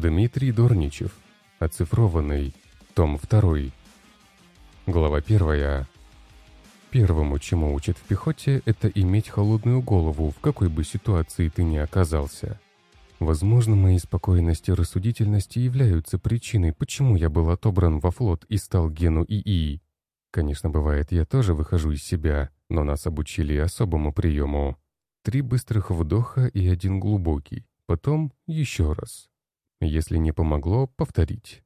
Дмитрий Дорничев. Оцифрованный. Том 2. Глава 1. Первому, чему учат в пехоте, это иметь холодную голову, в какой бы ситуации ты ни оказался. Возможно, мои спокойность и рассудительность являются причиной, почему я был отобран во флот и стал Гену ИИ. Конечно, бывает, я тоже выхожу из себя, но нас обучили особому приему. Три быстрых вдоха и один глубокий. Потом еще раз. Если не помогло, повторить.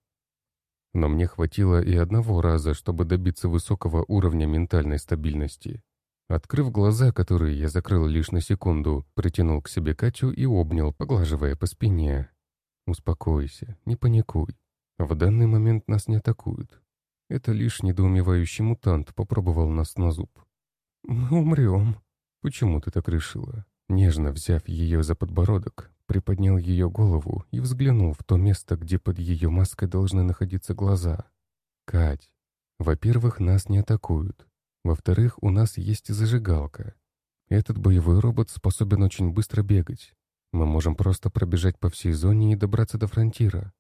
Но мне хватило и одного раза, чтобы добиться высокого уровня ментальной стабильности. Открыв глаза, которые я закрыл лишь на секунду, притянул к себе Катю и обнял, поглаживая по спине. «Успокойся, не паникуй. В данный момент нас не атакуют. Это лишь недоумевающий мутант попробовал нас на зуб. Мы умрем. Почему ты так решила?» Нежно взяв ее за подбородок, приподнял ее голову и взглянул в то место, где под ее маской должны находиться глаза. «Кать, во-первых, нас не атакуют. Во-вторых, у нас есть зажигалка. Этот боевой робот способен очень быстро бегать. Мы можем просто пробежать по всей зоне и добраться до фронтира».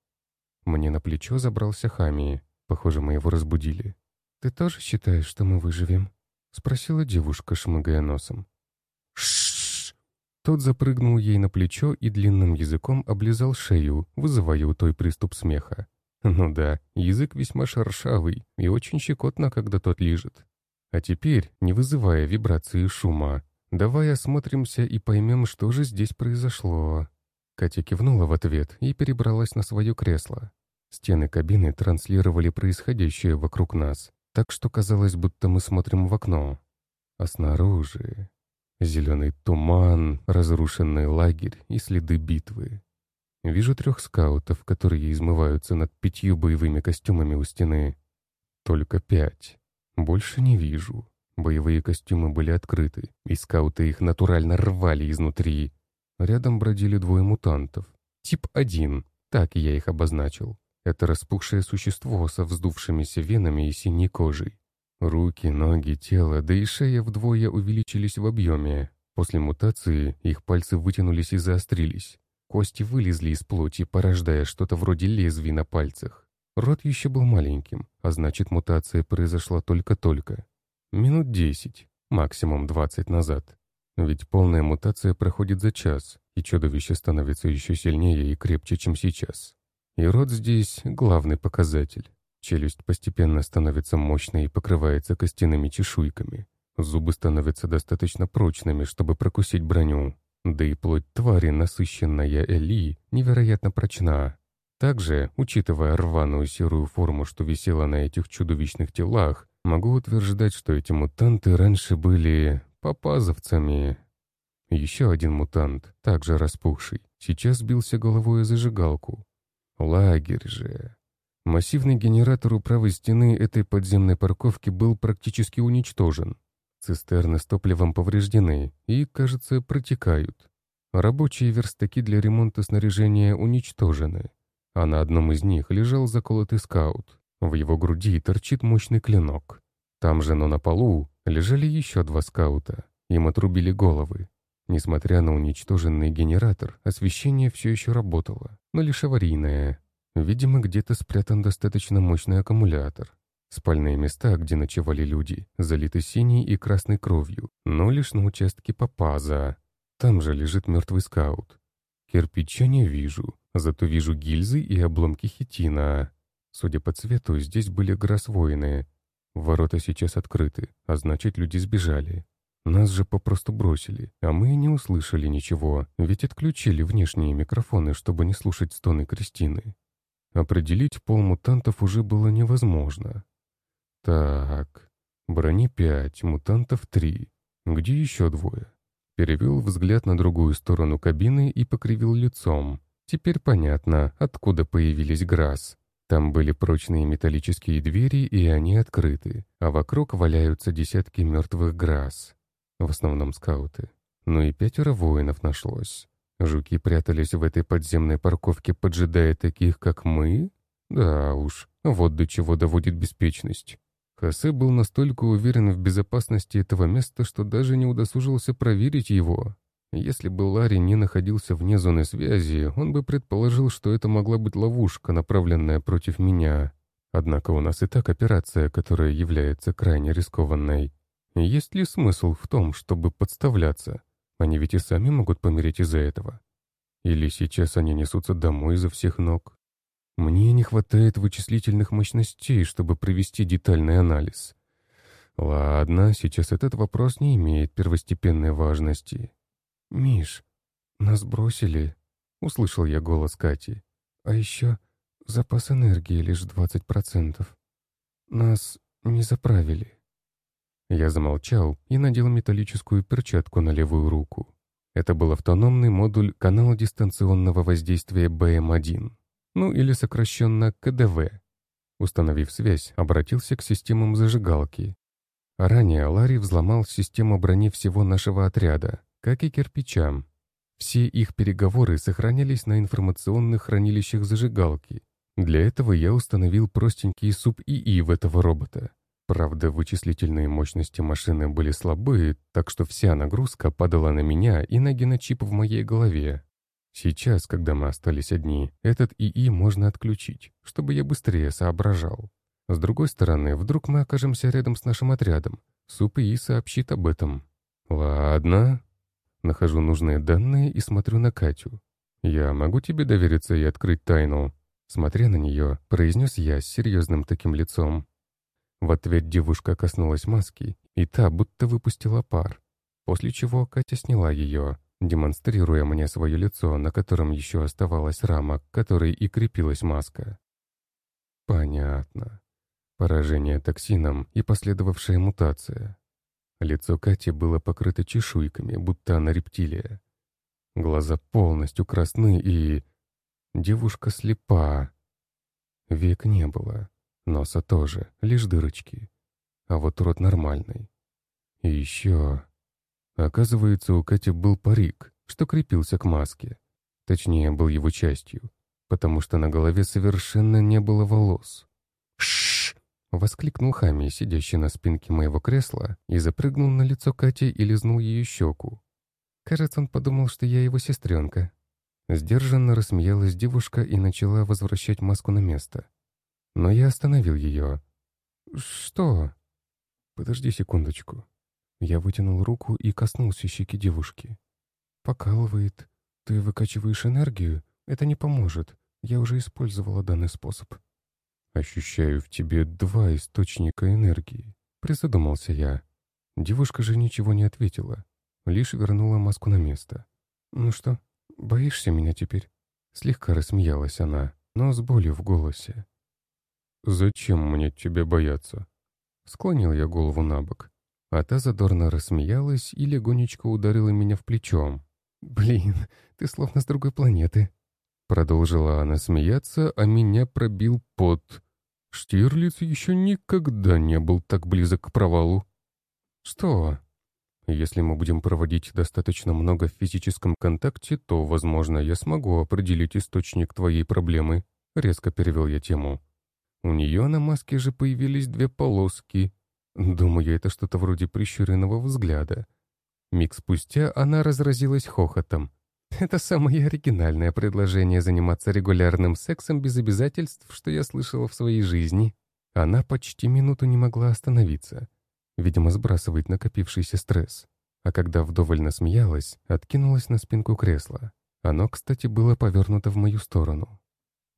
Мне на плечо забрался Хами. Похоже, мы его разбудили. «Ты тоже считаешь, что мы выживем?» — спросила девушка, шмыгая носом. Тот запрыгнул ей на плечо и длинным языком облизал шею, вызывая у той приступ смеха. Ну да, язык весьма шершавый и очень щекотно, когда тот лежит. А теперь, не вызывая вибрации шума, давай осмотримся и поймем, что же здесь произошло. Катя кивнула в ответ и перебралась на свое кресло. Стены кабины транслировали происходящее вокруг нас, так что казалось, будто мы смотрим в окно. А снаружи... Зеленый туман, разрушенный лагерь и следы битвы. Вижу трех скаутов, которые измываются над пятью боевыми костюмами у стены. Только пять. Больше не вижу. Боевые костюмы были открыты, и скауты их натурально рвали изнутри. Рядом бродили двое мутантов. Тип 1, так я их обозначил. Это распухшее существо со вздувшимися венами и синей кожей. Руки, ноги, тело, да и шея вдвое увеличились в объеме. После мутации их пальцы вытянулись и заострились. Кости вылезли из плоти, порождая что-то вроде лезвий на пальцах. Рот еще был маленьким, а значит мутация произошла только-только. Минут десять, максимум двадцать назад. Ведь полная мутация проходит за час, и чудовище становится еще сильнее и крепче, чем сейчас. И рот здесь главный показатель. Челюсть постепенно становится мощной и покрывается костяными чешуйками. Зубы становятся достаточно прочными, чтобы прокусить броню. Да и плоть твари, насыщенная Эли, невероятно прочна. Также, учитывая рваную серую форму, что висела на этих чудовищных телах, могу утверждать, что эти мутанты раньше были попазовцами. Еще один мутант, также распухший, сейчас бился головой о зажигалку. Лагерь же. Массивный генератор у правой стены этой подземной парковки был практически уничтожен. Цистерны с топливом повреждены и, кажется, протекают. Рабочие верстаки для ремонта снаряжения уничтожены, а на одном из них лежал заколотый скаут. В его груди торчит мощный клинок. Там же, но на полу, лежали еще два скаута. Им отрубили головы. Несмотря на уничтоженный генератор, освещение все еще работало, но лишь аварийное. Видимо, где-то спрятан достаточно мощный аккумулятор. Спальные места, где ночевали люди, залиты синей и красной кровью, но лишь на участке Папаза. Там же лежит мертвый скаут. Кирпича не вижу, зато вижу гильзы и обломки хитина. Судя по цвету, здесь были гросвоины. Ворота сейчас открыты, а значит, люди сбежали. Нас же попросту бросили, а мы не услышали ничего, ведь отключили внешние микрофоны, чтобы не слушать стоны Кристины. Определить пол мутантов уже было невозможно. Так, брони пять, мутантов три. Где еще двое? Перевел взгляд на другую сторону кабины и покривил лицом. Теперь понятно, откуда появились Грасс. Там были прочные металлические двери, и они открыты, а вокруг валяются десятки мертвых Грасс. В основном скауты. Ну и пятеро воинов нашлось. Жуки прятались в этой подземной парковке, поджидая таких, как мы? Да уж, вот до чего доводит беспечность. Хосе был настолько уверен в безопасности этого места, что даже не удосужился проверить его. Если бы Ларри не находился вне зоны связи, он бы предположил, что это могла быть ловушка, направленная против меня. Однако у нас и так операция, которая является крайне рискованной. Есть ли смысл в том, чтобы подставляться? Они ведь и сами могут помереть из-за этого. Или сейчас они несутся домой изо всех ног? Мне не хватает вычислительных мощностей, чтобы провести детальный анализ. Ладно, сейчас этот вопрос не имеет первостепенной важности. «Миш, нас бросили», — услышал я голос Кати. «А еще запас энергии лишь 20%. Нас не заправили». Я замолчал и надел металлическую перчатку на левую руку. Это был автономный модуль канала дистанционного воздействия БМ-1, ну или сокращенно КДВ. Установив связь, обратился к системам зажигалки. Ранее Ларри взломал систему брони всего нашего отряда, как и кирпичам. Все их переговоры сохранялись на информационных хранилищах зажигалки. Для этого я установил простенький суб-ИИ в этого робота. Правда, вычислительные мощности машины были слабые, так что вся нагрузка падала на меня и на геночип в моей голове. Сейчас, когда мы остались одни, этот ИИ можно отключить, чтобы я быстрее соображал. С другой стороны, вдруг мы окажемся рядом с нашим отрядом. СУП-ИИ сообщит об этом. Ладно. Нахожу нужные данные и смотрю на Катю. «Я могу тебе довериться и открыть тайну?» Смотря на нее, произнес я с серьезным таким лицом. В ответ девушка коснулась маски, и та будто выпустила пар, после чего Катя сняла ее, демонстрируя мне свое лицо, на котором еще оставалась рама, к которой и крепилась маска. Понятно. Поражение токсином и последовавшая мутация. Лицо Кати было покрыто чешуйками, будто она рептилия. Глаза полностью красны и... Девушка слепа. Век не было. Носа тоже, лишь дырочки. А вот рот нормальный. И еще... Оказывается, у Кати был парик, что крепился к маске. Точнее, был его частью, потому что на голове совершенно не было волос. «Шшш!» — воскликнул Хами, сидящий на спинке моего кресла, и запрыгнул на лицо Кати и лизнул ее щеку. Кажется, он подумал, что я его сестренка. Сдержанно рассмеялась девушка и начала возвращать маску на место. Но я остановил ее. «Что?» «Подожди секундочку». Я вытянул руку и коснулся щеки девушки. «Покалывает. Ты выкачиваешь энергию? Это не поможет. Я уже использовала данный способ». «Ощущаю в тебе два источника энергии», — призадумался я. Девушка же ничего не ответила, лишь вернула маску на место. «Ну что, боишься меня теперь?» Слегка рассмеялась она, но с болью в голосе. «Зачем мне тебя бояться?» Склонил я голову на бок, а та задорно рассмеялась и легонечко ударила меня в плечо. «Блин, ты словно с другой планеты». Продолжила она смеяться, а меня пробил пот. Штирлиц еще никогда не был так близок к провалу. «Что?» «Если мы будем проводить достаточно много в физическом контакте, то, возможно, я смогу определить источник твоей проблемы», — резко перевел я тему. У нее на маске же появились две полоски. Думаю, это что-то вроде прищуренного взгляда. Миг спустя она разразилась хохотом. Это самое оригинальное предложение заниматься регулярным сексом без обязательств, что я слышала в своей жизни. Она почти минуту не могла остановиться. Видимо, сбрасывает накопившийся стресс. А когда вдоволь насмеялась, откинулась на спинку кресла. Оно, кстати, было повернуто в мою сторону.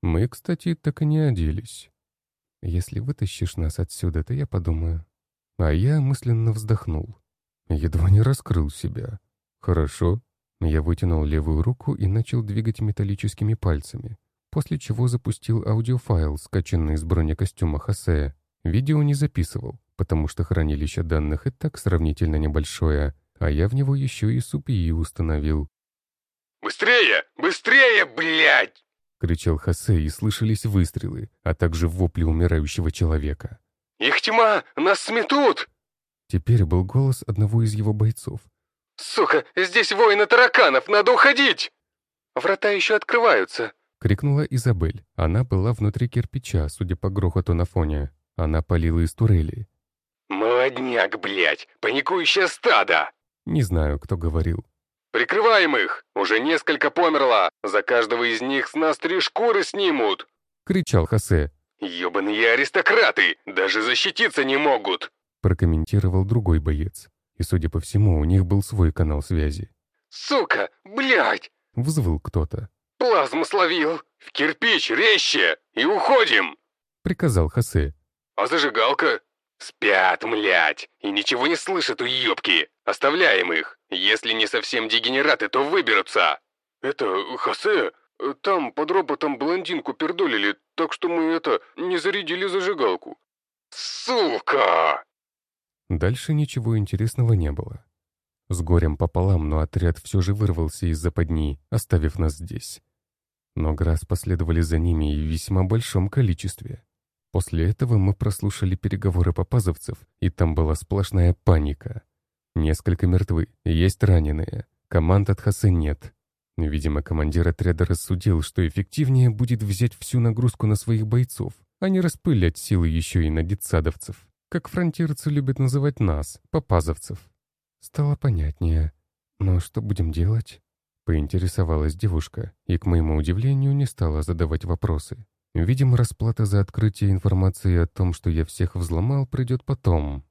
Мы, кстати, так и не оделись. Если вытащишь нас отсюда, то я подумаю. А я мысленно вздохнул. Едва не раскрыл себя. Хорошо. Я вытянул левую руку и начал двигать металлическими пальцами, после чего запустил аудиофайл, скачанный из бронекостюма Хосе. Видео не записывал, потому что хранилище данных и так сравнительно небольшое, а я в него еще и супии установил. «Быстрее! Быстрее, блядь!» — кричал Хосе, и слышались выстрелы, а также вопли умирающего человека. «Их тьма! Нас сметут!» Теперь был голос одного из его бойцов. «Сука, здесь воины тараканов, надо уходить!» «Врата еще открываются!» — крикнула Изабель. Она была внутри кирпича, судя по грохоту на фоне. Она палила из турели. «Молодняк, блядь! Паникующее стадо!» Не знаю, кто говорил. Прикрываем их! Уже несколько померло! За каждого из них с нас три шкуры снимут!» — кричал Хосе. «Ебаные аристократы! Даже защититься не могут!» — прокомментировал другой боец. И, судя по всему, у них был свой канал связи. «Сука! Блядь!» — взвыл кто-то. «Плазму словил! В кирпич резче! И уходим!» — приказал Хосе. «А зажигалка?» «Спят, млять, и ничего не слышат, уебки! Оставляем их! Если не совсем дегенераты, то выберутся!» «Это, Хосе, там под роботом блондинку пердолили, так что мы это, не зарядили зажигалку». «Сука!» Дальше ничего интересного не было. С горем пополам, но отряд все же вырвался из западни, оставив нас здесь. Но Грас последовали за ними и в весьма большом количестве. После этого мы прослушали переговоры попазовцев, и там была сплошная паника. Несколько мертвы, есть раненые. Команд от Хасы нет. Видимо, командир отряда рассудил, что эффективнее будет взять всю нагрузку на своих бойцов, а не распылять силы еще и на детсадовцев, как фронтирцы любят называть нас, попазовцев. Стало понятнее. Но что будем делать? Поинтересовалась девушка, и, к моему удивлению, не стала задавать вопросы. Видимо, расплата за открытие информации о том, что я всех взломал, придет потом.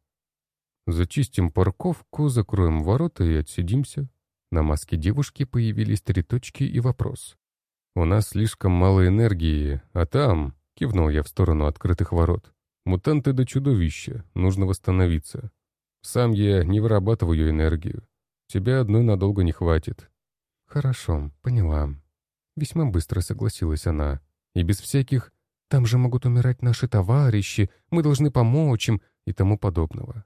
Зачистим парковку, закроем ворота и отсидимся. На маске девушки появились три точки и вопрос. «У нас слишком мало энергии, а там...» — кивнул я в сторону открытых ворот. «Мутанты до чудовища, нужно восстановиться. Сам я не вырабатываю энергию. Тебя одной надолго не хватит». «Хорошо, поняла». Весьма быстро согласилась она. И без всяких «там же могут умирать наши товарищи, мы должны помочь им» и тому подобного.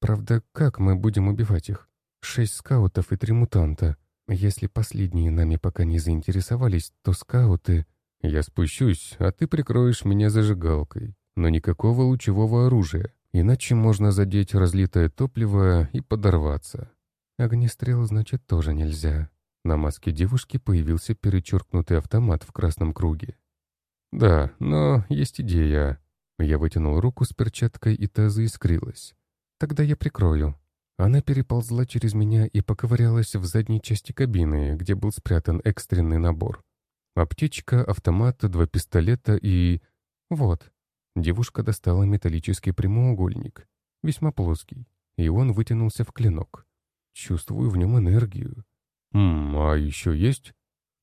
Правда, как мы будем убивать их? Шесть скаутов и три мутанта. Если последние нами пока не заинтересовались, то скауты... Я спущусь, а ты прикроешь меня зажигалкой. Но никакого лучевого оружия, иначе можно задеть разлитое топливо и подорваться. Огнестрел, значит, тоже нельзя. На маске девушки появился перечеркнутый автомат в красном круге. «Да, но есть идея». Я вытянул руку с перчаткой, и та заискрилась. «Тогда я прикрою». Она переползла через меня и поковырялась в задней части кабины, где был спрятан экстренный набор. Аптечка, автомат, два пистолета и... Вот. Девушка достала металлический прямоугольник, весьма плоский, и он вытянулся в клинок. Чувствую в нем энергию. «Ммм, а еще есть?»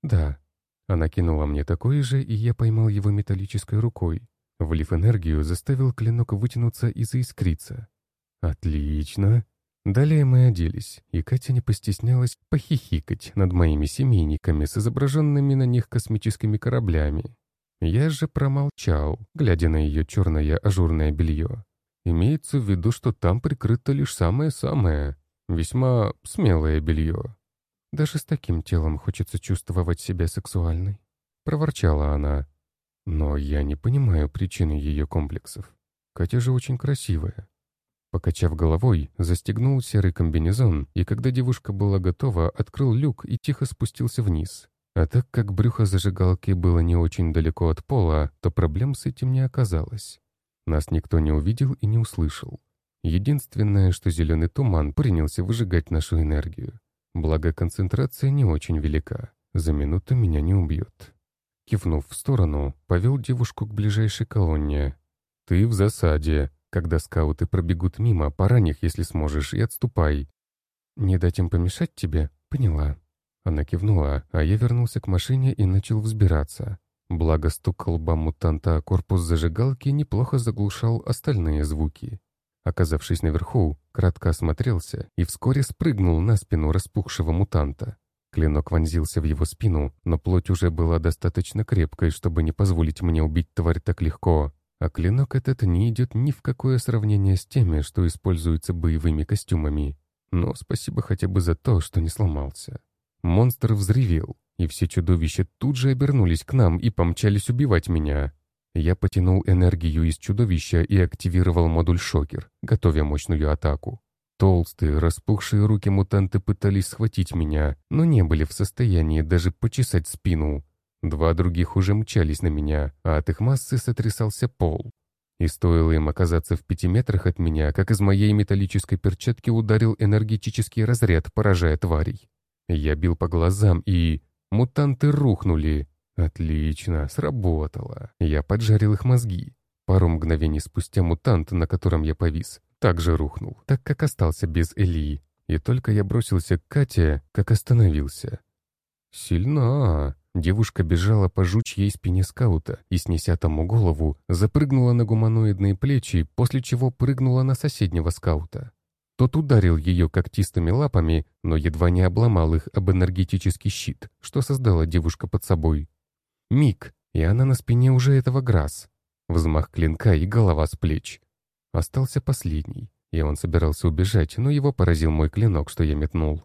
«Да». Она кинула мне такой же, и я поймал его металлической рукой. Влив энергию, заставил клинок вытянуться и заискриться. «Отлично!» Далее мы оделись, и Катя не постеснялась похихикать над моими семейниками с изображенными на них космическими кораблями. Я же промолчал, глядя на ее черное ажурное белье. Имеется в виду, что там прикрыто лишь самое-самое, весьма смелое белье. Даже с таким телом хочется чувствовать себя сексуальной. Проворчала она. Но я не понимаю причины ее комплексов. Катя же очень красивая. Покачав головой, застегнул серый комбинезон, и когда девушка была готова, открыл люк и тихо спустился вниз. А так как брюхо зажигалки было не очень далеко от пола, то проблем с этим не оказалось. Нас никто не увидел и не услышал. Единственное, что зеленый туман принялся выжигать нашу энергию. Благо, концентрация не очень велика. За минуту меня не убьет. Кивнув в сторону, повел девушку к ближайшей колонне. «Ты в засаде», когда скауты пробегут мимо, порань их, если сможешь, и отступай. Не дать им помешать тебе? Поняла. Она кивнула, а я вернулся к машине и начал взбираться. Благо стук лба мутанта о корпус зажигалки неплохо заглушал остальные звуки. Оказавшись наверху, кратко осмотрелся и вскоре спрыгнул на спину распухшего мутанта. Клинок вонзился в его спину, но плоть уже была достаточно крепкой, чтобы не позволить мне убить тварь так легко. А клинок этот не идет ни в какое сравнение с теми, что используются боевыми костюмами. Но спасибо хотя бы за то, что не сломался. Монстр взревел, и все чудовища тут же обернулись к нам и помчались убивать меня. Я потянул энергию из чудовища и активировал модуль «Шокер», готовя мощную атаку. Толстые, распухшие руки мутанты пытались схватить меня, но не были в состоянии даже почесать спину. Два других уже мчались на меня, а от их массы сотрясался пол. И стоило им оказаться в пяти метрах от меня, как из моей металлической перчатки ударил энергетический разряд, поражая тварей. Я бил по глазам, и... Мутанты рухнули. Отлично, сработало. Я поджарил их мозги. Пару мгновений спустя мутант, на котором я повис, также рухнул, так как остался без Элии. И только я бросился к Кате, как остановился. Сильна. Девушка бежала по жучьей спине скаута и, снеся тому голову, запрыгнула на гуманоидные плечи, после чего прыгнула на соседнего скаута. Тот ударил ее когтистыми лапами, но едва не обломал их об энергетический щит, что создала девушка под собой. Миг, и она на спине уже этого Грасс. Взмах клинка и голова с плеч. Остался последний, и он собирался убежать, но его поразил мой клинок, что я метнул.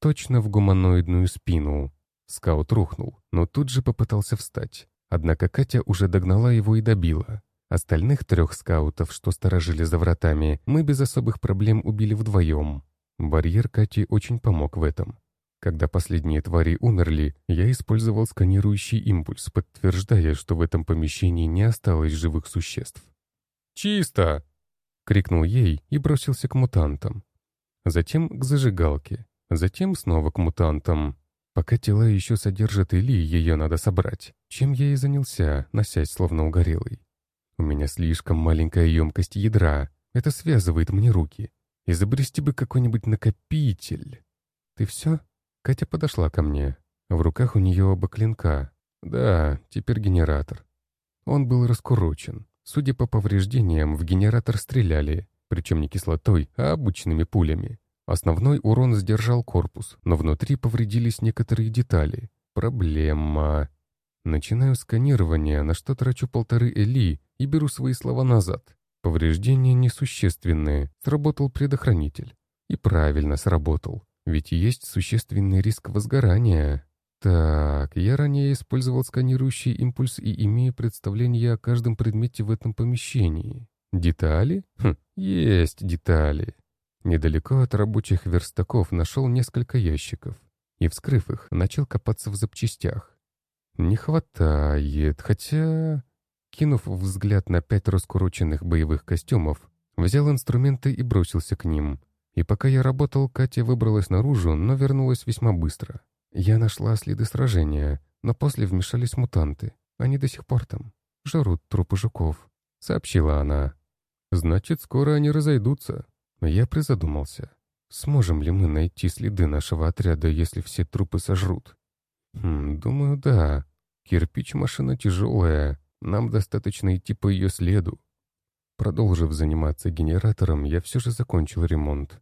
Точно в гуманоидную спину. Скаут рухнул, но тут же попытался встать. Однако Катя уже догнала его и добила. Остальных трех скаутов, что сторожили за вратами, мы без особых проблем убили вдвоем. Барьер Кати очень помог в этом. Когда последние твари умерли, я использовал сканирующий импульс, подтверждая, что в этом помещении не осталось живых существ. «Чисто!» — крикнул ей и бросился к мутантам. Затем к зажигалке, затем снова к мутантам. Пока тела еще содержат Или, ее надо собрать, чем я и занялся, носясь словно угорелый. У меня слишком маленькая емкость ядра. Это связывает мне руки. Изобрести бы какой-нибудь накопитель. Ты все? Катя подошла ко мне. В руках у нее оба клинка. Да, теперь генератор. Он был раскурочен. Судя по повреждениям, в генератор стреляли. Причем не кислотой, а обычными пулями. Основной урон сдержал корпус, но внутри повредились некоторые детали. Проблема. Начинаю сканирование, на что трачу полторы эли и беру свои слова назад. Повреждения несущественные, сработал предохранитель. И правильно сработал, ведь есть существенный риск возгорания. Так, я ранее использовал сканирующий импульс и имею представление о каждом предмете в этом помещении. Детали? Хм, есть детали. Недалеко от рабочих верстаков нашел несколько ящиков и, вскрыв их, начал копаться в запчастях. Не хватает, хотя... Кинув взгляд на пять раскуроченных боевых костюмов, взял инструменты и бросился к ним. И пока я работал, Катя выбралась наружу, но вернулась весьма быстро. Я нашла следы сражения, но после вмешались мутанты. Они до сих пор там. Жрут трупы жуков, — сообщила она. Значит, скоро они разойдутся. Я призадумался. Сможем ли мы найти следы нашего отряда, если все трупы сожрут? Хм, думаю, да. Кирпич машина тяжелая, нам достаточно идти по ее следу. Продолжив заниматься генератором, я все же закончил ремонт.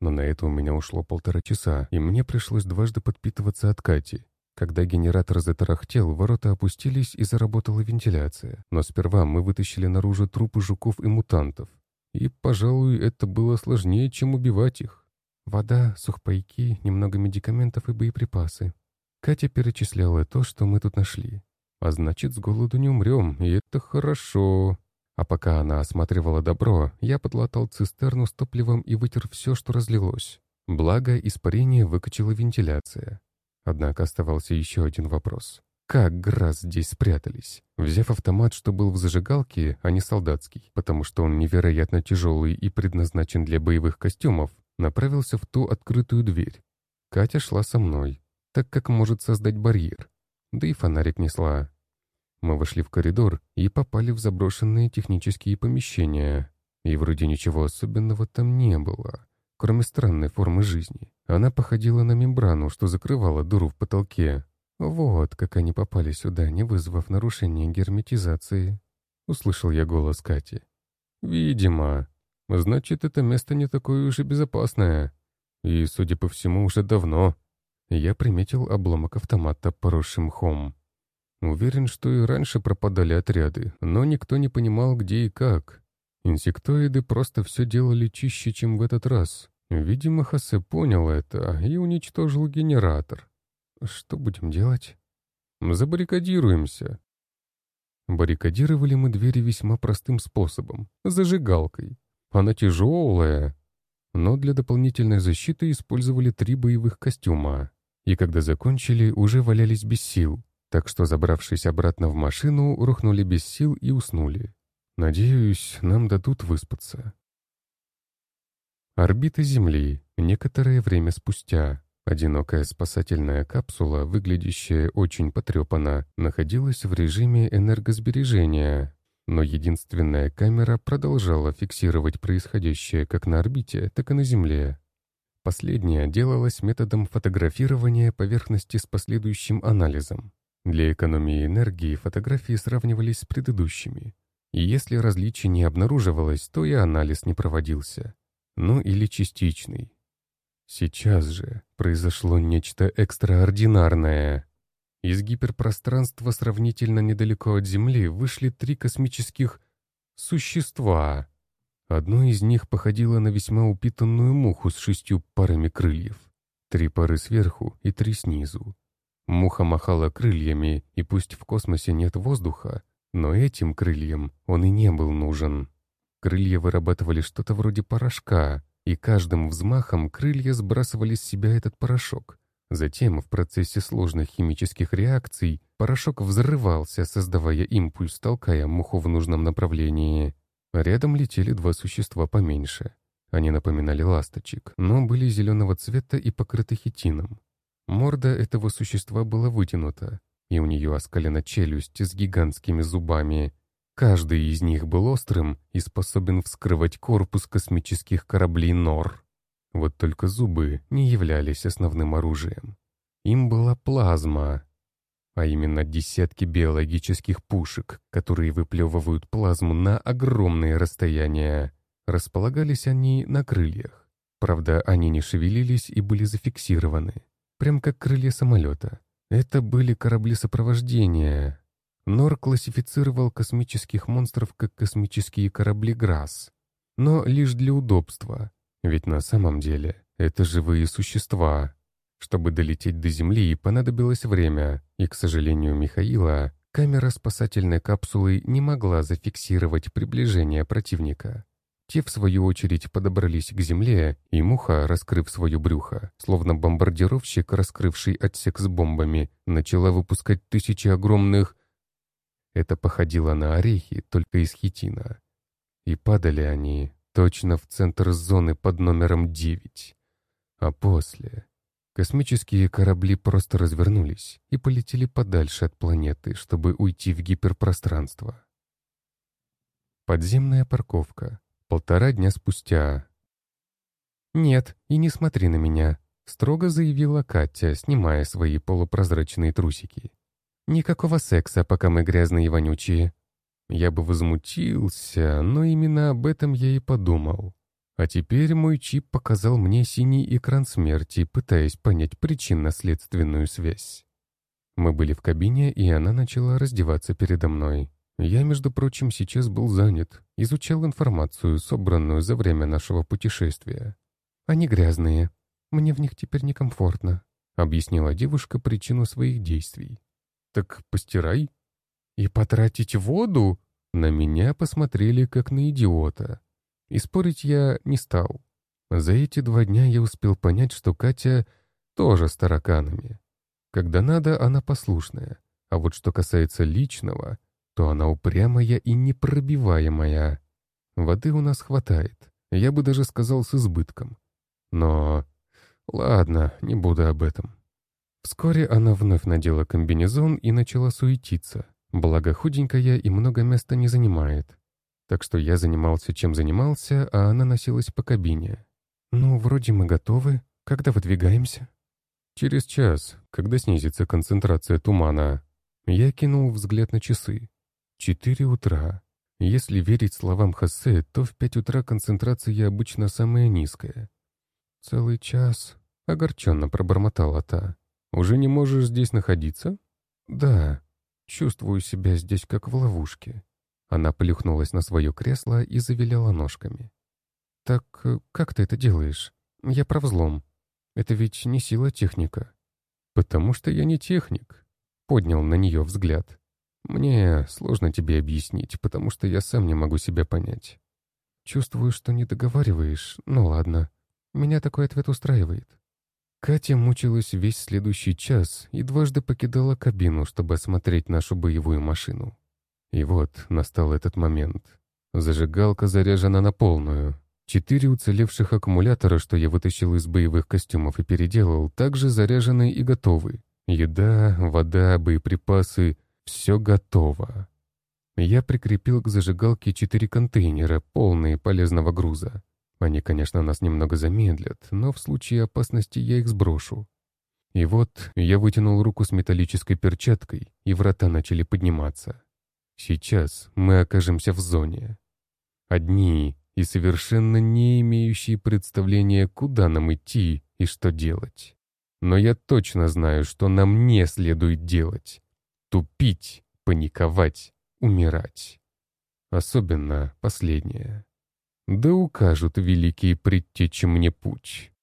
Но на это у меня ушло полтора часа, и мне пришлось дважды подпитываться от Кати. Когда генератор затарахтел, ворота опустились и заработала вентиляция. Но сперва мы вытащили наружу трупы жуков и мутантов. И, пожалуй, это было сложнее, чем убивать их. Вода, сухпайки, немного медикаментов и боеприпасы. Катя перечисляла то, что мы тут нашли. А значит, с голоду не умрем, и это хорошо. А пока она осматривала добро, я подлатал цистерну с топливом и вытер все, что разлилось. Благо, испарение выкачала вентиляция. Однако оставался еще один вопрос. Как ГРАС здесь спрятались? Взяв автомат, что был в зажигалке, а не солдатский, потому что он невероятно тяжелый и предназначен для боевых костюмов, направился в ту открытую дверь. Катя шла со мной так как может создать барьер. Да и фонарик несла. Мы вошли в коридор и попали в заброшенные технические помещения. И вроде ничего особенного там не было, кроме странной формы жизни. Она походила на мембрану, что закрывала дыру в потолке. Вот как они попали сюда, не вызвав нарушения герметизации. Услышал я голос Кати. «Видимо. Значит, это место не такое уж и безопасное. И, судя по всему, уже давно я приметил обломок автомата, поросший мхом. Уверен, что и раньше пропадали отряды, но никто не понимал, где и как. Инсектоиды просто все делали чище, чем в этот раз. Видимо, Хосе понял это и уничтожил генератор. Что будем делать? Забаррикадируемся. Баррикадировали мы двери весьма простым способом — зажигалкой. Она тяжелая, но для дополнительной защиты использовали три боевых костюма и когда закончили, уже валялись без сил, так что, забравшись обратно в машину, рухнули без сил и уснули. Надеюсь, нам дадут выспаться. Орбита Земли. Некоторое время спустя. Одинокая спасательная капсула, выглядящая очень потрепанно, находилась в режиме энергосбережения, но единственная камера продолжала фиксировать происходящее как на орбите, так и на Земле. Последняя делалась методом фотографирования поверхности с последующим анализом. Для экономии энергии фотографии сравнивались с предыдущими. И если различий не обнаруживалось, то и анализ не проводился. Ну или частичный. Сейчас же произошло нечто экстраординарное. Из гиперпространства сравнительно недалеко от Земли вышли три космических существа. Одно из них походило на весьма упитанную муху с шестью парами крыльев. Три пары сверху и три снизу. Муха махала крыльями, и пусть в космосе нет воздуха, но этим крыльям он и не был нужен. Крылья вырабатывали что-то вроде порошка, и каждым взмахом крылья сбрасывали с себя этот порошок. Затем, в процессе сложных химических реакций, порошок взрывался, создавая импульс, толкая муху в нужном направлении. Рядом летели два существа поменьше. Они напоминали ласточек, но были зеленого цвета и покрыты хитином. Морда этого существа была вытянута, и у нее оскалена челюсть с гигантскими зубами. Каждый из них был острым и способен вскрывать корпус космических кораблей НОР. Вот только зубы не являлись основным оружием. Им была плазма, а именно десятки биологических пушек, которые выплевывают плазму на огромные расстояния. Располагались они на крыльях. Правда, они не шевелились и были зафиксированы прям как крылья самолета. Это были корабли сопровождения. Нор классифицировал космических монстров как космические корабли ГРАС. Но лишь для удобства, ведь на самом деле это живые существа. Чтобы долететь до Земли, понадобилось время, и, к сожалению Михаила, камера спасательной капсулы не могла зафиксировать приближение противника. Те, в свою очередь, подобрались к земле, и муха, раскрыв свое брюхо, словно бомбардировщик, раскрывший отсек с бомбами, начала выпускать тысячи огромных... Это походило на орехи, только из хитина. И падали они точно в центр зоны под номером 9. А после... Космические корабли просто развернулись и полетели подальше от планеты, чтобы уйти в гиперпространство. Подземная парковка, Полтора дня спустя. «Нет, и не смотри на меня», — строго заявила Катя, снимая свои полупрозрачные трусики. «Никакого секса, пока мы грязные и вонючие». Я бы возмутился, но именно об этом я и подумал. А теперь мой чип показал мне синий экран смерти, пытаясь понять причинно-следственную связь. Мы были в кабине, и она начала раздеваться передо мной. Я, между прочим, сейчас был занят, изучал информацию, собранную за время нашего путешествия. «Они грязные. Мне в них теперь некомфортно», — объяснила девушка причину своих действий. «Так постирай». «И потратить воду?» На меня посмотрели как на идиота. И спорить я не стал. За эти два дня я успел понять, что Катя тоже с тараканами. Когда надо, она послушная. А вот что касается личного, то она упрямая и непробиваемая. Воды у нас хватает, я бы даже сказал с избытком. Но... Ладно, не буду об этом. Вскоре она вновь надела комбинезон и начала суетиться. Благо худенькая и много места не занимает. Так что я занимался, чем занимался, а она носилась по кабине. «Ну, вроде мы готовы. Когда выдвигаемся?» «Через час, когда снизится концентрация тумана». Я кинул взгляд на часы. Четыре утра. Если верить словам Хосе, то в пять утра концентрация обычно самая низкая. «Целый час», — огорченно пробормотала та. «Уже не можешь здесь находиться?» «Да. Чувствую себя здесь как в ловушке». Она плюхнулась на свое кресло и завиляла ножками. «Так э, как ты это делаешь? Я про взлом. Это ведь не сила техника». «Потому что я не техник», — поднял на нее взгляд. Мне сложно тебе объяснить, потому что я сам не могу себя понять. Чувствую, что не договариваешь. Ну ладно. Меня такой ответ устраивает. Катя мучилась весь следующий час и дважды покидала кабину, чтобы осмотреть нашу боевую машину. И вот настал этот момент. Зажигалка заряжена на полную. Четыре уцелевших аккумулятора, что я вытащил из боевых костюмов и переделал, также заряжены и готовы. Еда, вода, боеприпасы — все готово. Я прикрепил к зажигалке четыре контейнера, полные полезного груза. Они, конечно, нас немного замедлят, но в случае опасности я их сброшу. И вот я вытянул руку с металлической перчаткой, и врата начали подниматься. Сейчас мы окажемся в зоне. Одни и совершенно не имеющие представления, куда нам идти и что делать. Но я точно знаю, что нам не следует делать. Тупить, паниковать, умирать. Особенно последнее. Да укажут великие предтечи мне путь.